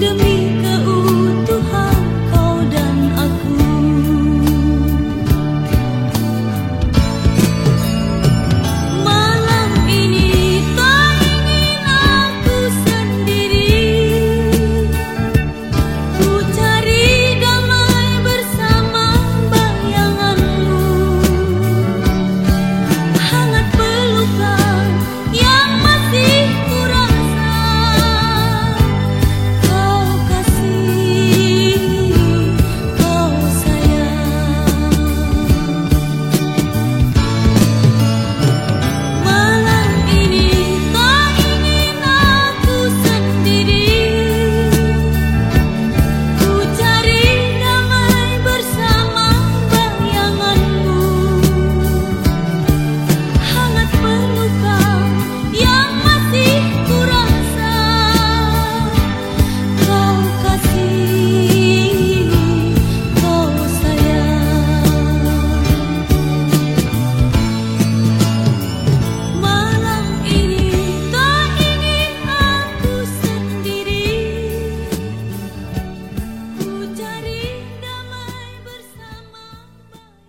kingdom